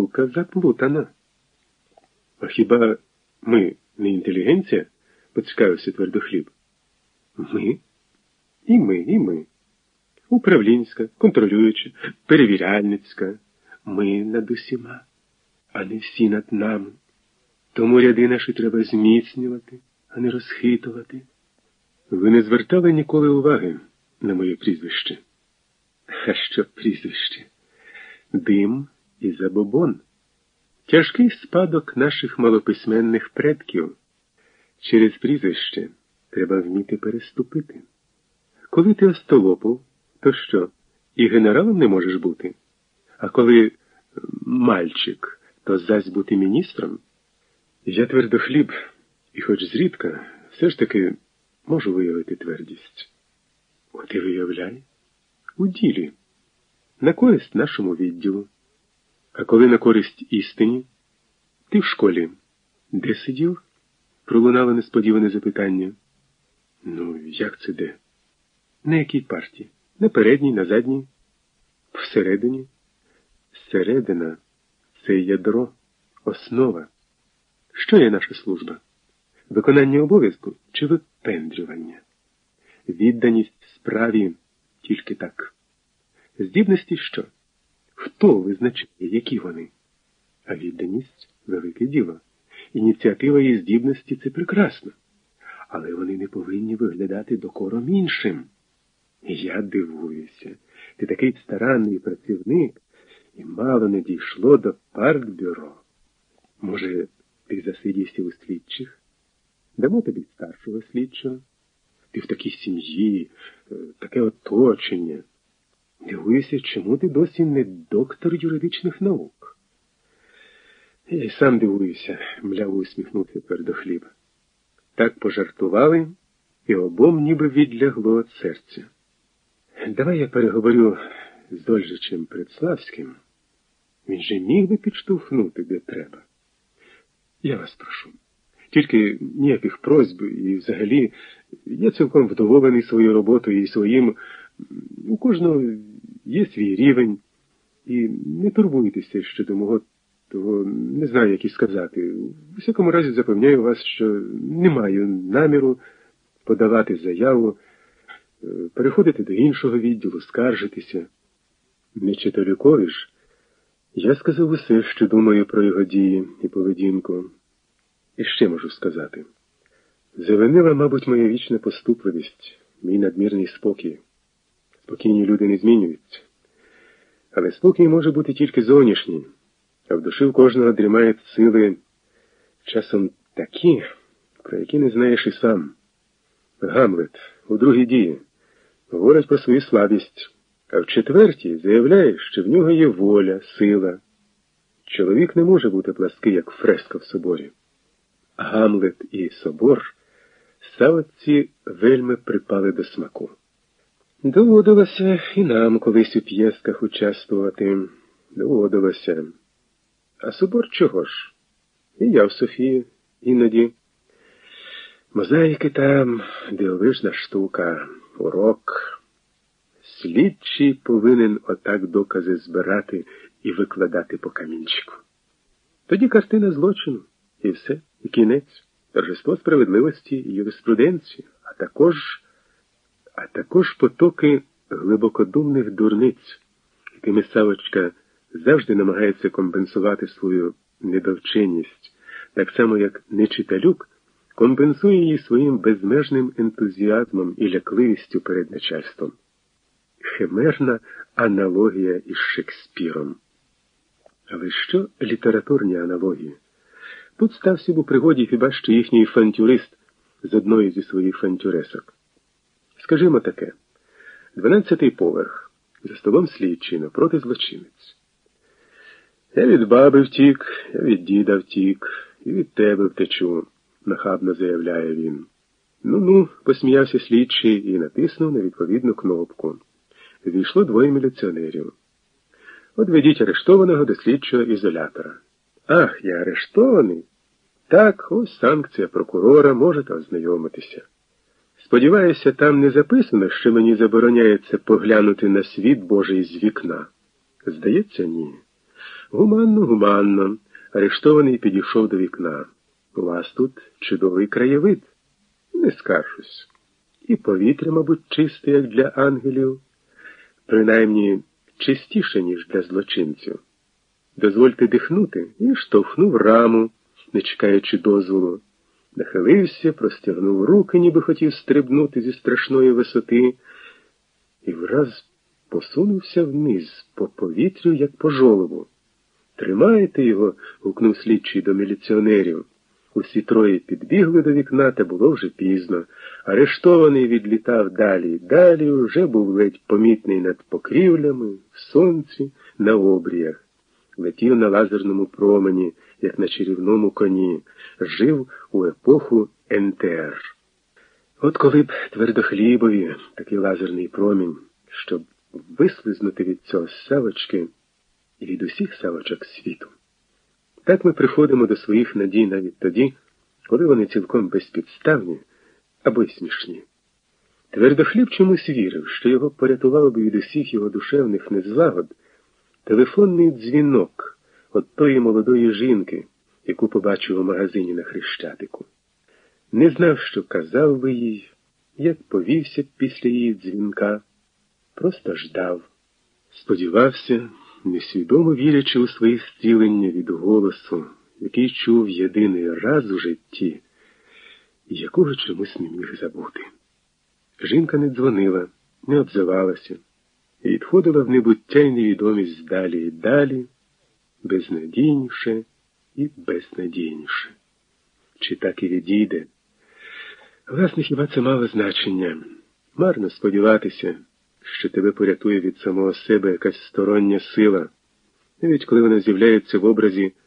штука заплутана. А хіба ми не інтелігенція? поцікавився твердохліб. Ми? І ми, і ми. Управлінська, контролююча, перевіряльницька. Ми над усіма, а не всі над нами. Тому ряди наші треба зміцнювати, а не розхитувати. Ви не звертали ніколи уваги на моє прізвище. А що прізвище? Дим і забобон. Тяжкий спадок наших малописьменних предків. Через прізвище треба вміти переступити. Коли ти остолопов, то що, і генералом не можеш бути? А коли мальчик, то зась бути міністром? Я твердохліб, і хоч зрідка, все ж таки можу виявити твердість. От і виявляй у ділі, на користь нашому відділу. А коли на користь істині, ти в школі де сидів? пролунало несподіване запитання. Ну, як це де? На якій парті? На передній, на задній? Всередині? Середина це ядро, основа. Що є наша служба? Виконання обов'язку чи випендрювання? Відданість справі тільки так. Здібності що? Хто визначає, які вони? А відданість велике діло. Ініціатива і здібності це прекрасно. Але вони не повинні виглядати докором іншим. Я дивуюся, ти такий старанний працівник, і мало не дійшло до партбюро. Може, ти засидівся у слідчих? Дамо тобі старшого слідчого. Ти в такій сім'ї, е, таке оточення. Дивуюся, чому ти досі не доктор юридичних наук? Я й сам дивуюся, мляво усміхнувся твердохліб. Так пожартували, і обом ніби відлягло від серця. Давай я переговорю з Ольжичем Предславським. Він же міг би підштовхнути, де треба. Я вас прошу. Тільки ніяких просьб і взагалі я цілком вдоволений своєю роботою і своїм. У кожного є свій рівень. І не турбуйтеся щодо мого того, не знаю, як і сказати. У всякому разі запевняю вас, що не маю наміру подавати заяву, е, переходити до іншого відділу, скаржитися. Нечитовікові ж, я сказав усе, що думаю про його дії і поведінку. І ще можу сказати. Завинила, мабуть, моя вічна поступливість, мій надмірний спокій. Спокійні люди не змінюються. Але спокій може бути тільки зовнішній, а в душі в кожного дрімають сили часом такі, про які не знаєш і сам. Гамлет у другій дії говорить про свою слабість, а в четвертій заявляє, що в нього є воля, сила. Чоловік не може бути плаский, як фреска в соборі. Гамлет і собор савці вельми припали до смаку. Доводилося і нам колись у п'єсках участвувати. Доводилося. А собор чого ж? І я в Софії іноді. Мозаїки там дивовижна штука, урок. Слідчий повинен отак докази збирати і викладати по камінчику. Тоді картина злочину і все, і кінець, торжество справедливості і юриспруденції, а також а також потоки глибокодумних дурниць, якими Савочка завжди намагається компенсувати свою недовченість, так само як нечиталюк компенсує її своїм безмежним ентузіазмом і лякливістю перед начальством. Химерна аналогія із Шекспіром. Але що літературні аналогії? Тут стався б у пригоді хіба що їхній фантюрист з одної зі своїх фантюресок. Скажімо таке, дванадцятий поверх, за столом слідчий напроти злочинець. Я від баби втік, я від діда втік, і від тебе втечу, нахабно заявляє він. Ну ну, посміявся слідчий і натиснув на відповідну кнопку. Війшло двоє міліціонерів. От ведіть арештованого до слідчого ізолятора. Ах, я арештований. Так, ось санкція прокурора, можете ознайомитися. Сподіваюся, там не записано, що мені забороняється поглянути на світ Божий з вікна. Здається, ні. Гуманно, гуманно. Арештований підійшов до вікна. У вас тут чудовий краєвид. Не скаржусь. І повітря, мабуть, чисте, як для ангелів, принаймні чистіше, ніж для злочинців. Дозвольте дихнути і штовхнув раму, не чекаючи дозволу. Нахилився, простягнув руки, ніби хотів стрибнути зі страшної висоти, і враз посунувся вниз по повітрю, як по жолобу. Тримаєте його? гукнув слідчий до міліціонерів. Усі троє підбігли до вікна, та було вже пізно. Арештований відлітав далі, далі вже був ледь помітний над покрівлями, в сонці, на обріях. Летів на лазерному промені, як на чарівному коні, жив у епоху НТР. От коли б твердохлібові такий лазерний промінь, щоб вислизнути від цього савочки і від усіх савочок світу. Так ми приходимо до своїх надій навіть тоді, коли вони цілком безпідставні або й смішні. Твердохліб чомусь вірив, що його порятував би від усіх його душевних незлагод телефонний дзвінок от тої молодої жінки, яку побачив у магазині на Хрещатику. Не знав, що казав би їй, як повівся після її дзвінка, просто ждав, сподівався несвідомо вірячи у своє зцілення від голосу, який чув єдиний раз у житті, якого чомусь не міг забути. Жінка не дзвонила, не обзивалася, і відходила в небуття й невідомість далі і далі, безнадійніше і безнадійніше. Чи так і відійде? Власне, хіба це мало значення? Марно сподіватися що тебе порятує від самого себе якась стороння сила, навіть коли вона з'являється в образі